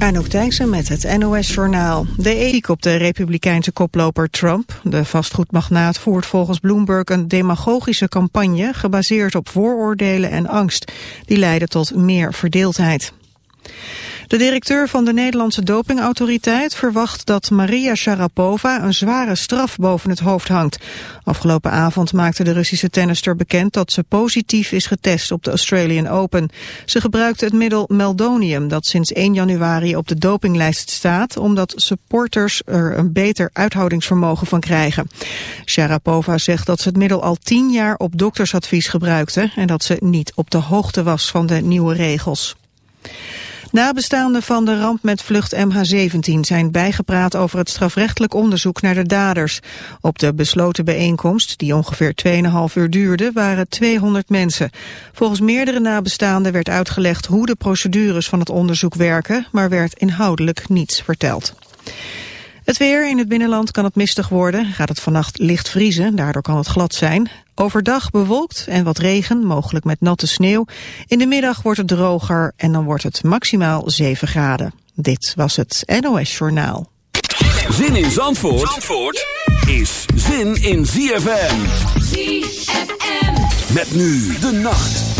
Anouk Thijssen met het NOS-journaal. De ethiek op de republikeinse koploper Trump, de vastgoedmagnaat, voert volgens Bloomberg een demagogische campagne gebaseerd op vooroordelen en angst. Die leiden tot meer verdeeldheid. De directeur van de Nederlandse dopingautoriteit verwacht dat Maria Sharapova een zware straf boven het hoofd hangt. Afgelopen avond maakte de Russische tennister bekend dat ze positief is getest op de Australian Open. Ze gebruikte het middel meldonium dat sinds 1 januari op de dopinglijst staat omdat supporters er een beter uithoudingsvermogen van krijgen. Sharapova zegt dat ze het middel al 10 jaar op doktersadvies gebruikte en dat ze niet op de hoogte was van de nieuwe regels. Nabestaanden van de ramp met vlucht MH17 zijn bijgepraat over het strafrechtelijk onderzoek naar de daders. Op de besloten bijeenkomst, die ongeveer 2,5 uur duurde, waren 200 mensen. Volgens meerdere nabestaanden werd uitgelegd hoe de procedures van het onderzoek werken, maar werd inhoudelijk niets verteld. Het weer in het binnenland kan het mistig worden. Gaat het vannacht licht vriezen, daardoor kan het glad zijn. Overdag bewolkt en wat regen, mogelijk met natte sneeuw. In de middag wordt het droger en dan wordt het maximaal 7 graden. Dit was het NOS Journaal. Zin in Zandvoort, Zandvoort is zin in ZFM. ZFM. Met nu de nacht.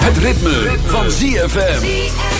Het ritme, van ZFM.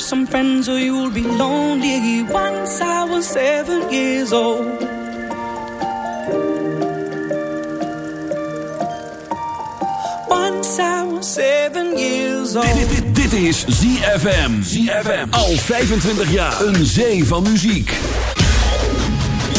Yourself some friends or you'll be lonely. Once I was seven years old. Seven years old. Dit, dit, dit is ZFM. ZFM. Al 25 jaar. Een zee van muziek.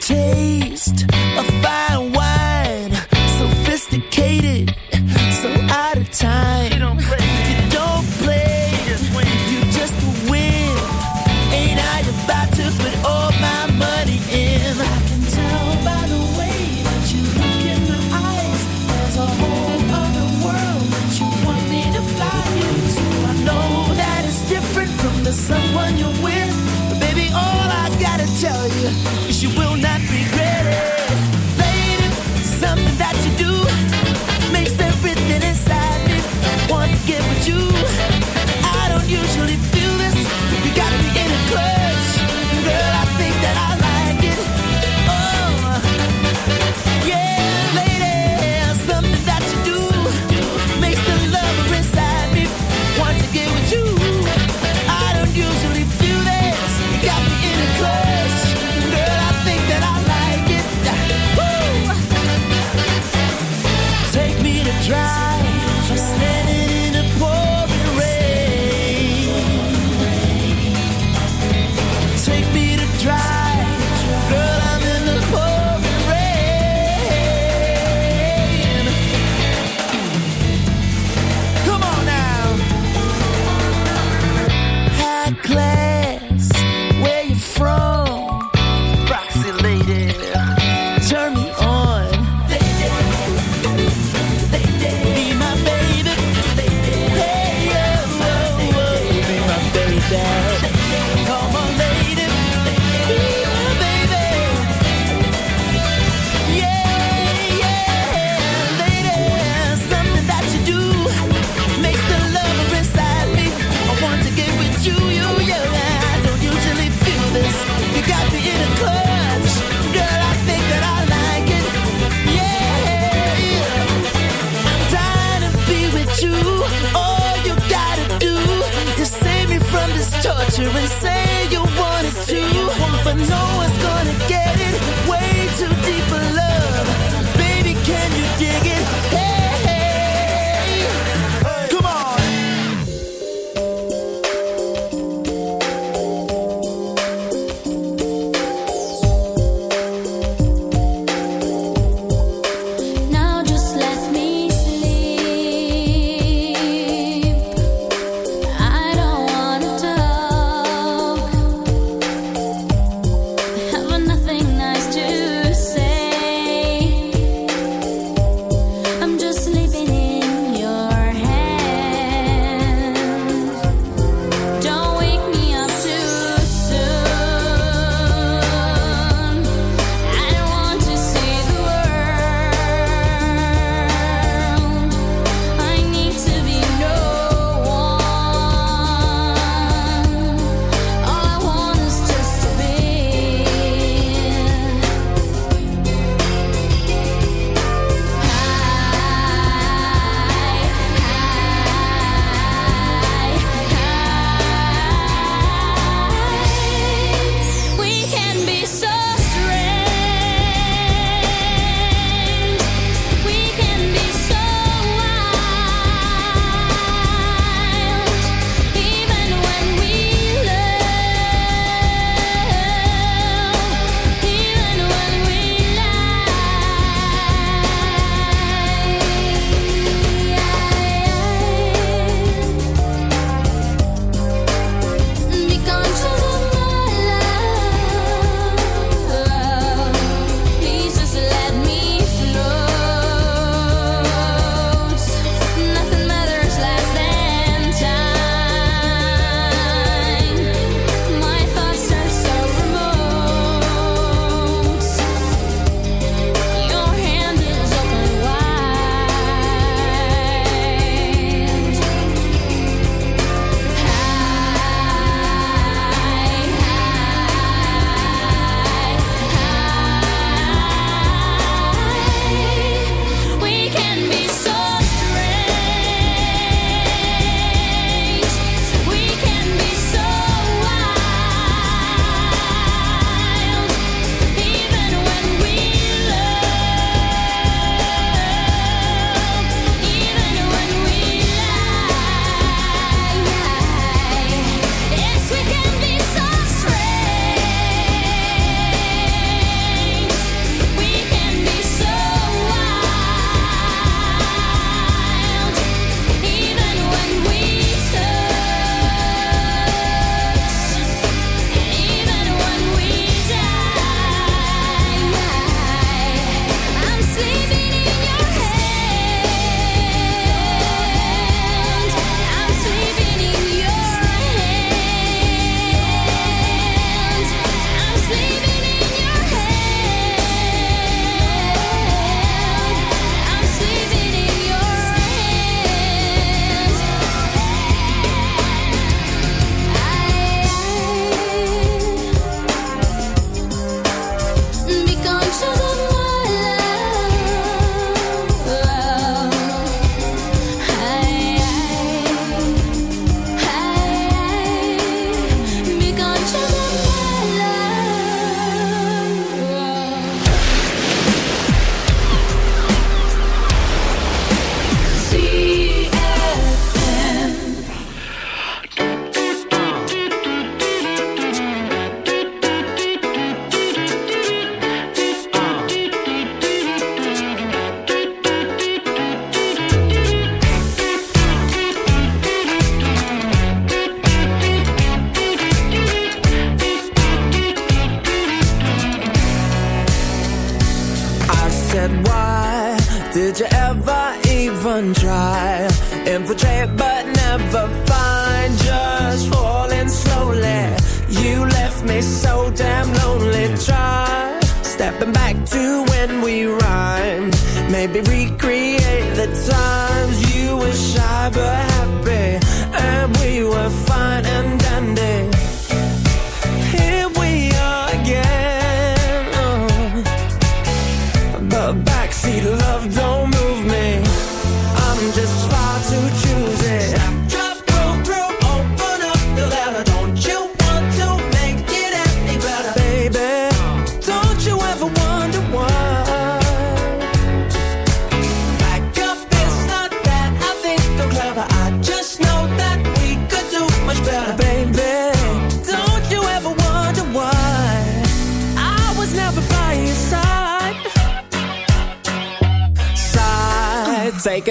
taste of black cloud